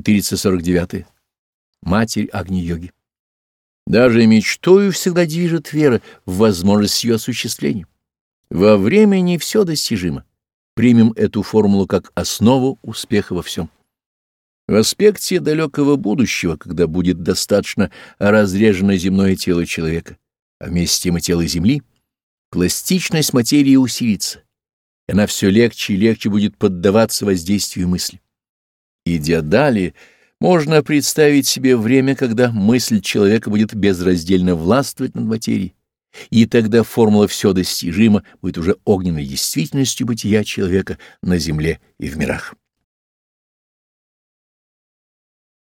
449. Матерь Агни-йоги. Даже мечтою всегда движет вера в возможность ее осуществления. Во времени все достижимо. Примем эту формулу как основу успеха во всем. В аспекте далекого будущего, когда будет достаточно разрежено земное тело человека, а вместе с тем и тело Земли, пластичность материи усилится, и она все легче и легче будет поддаваться воздействию мысли. Идя далее, можно представить себе время, когда мысль человека будет безраздельно властвовать над материей, и тогда формула «все достижимо» будет уже огненной действительностью бытия человека на земле и в мирах.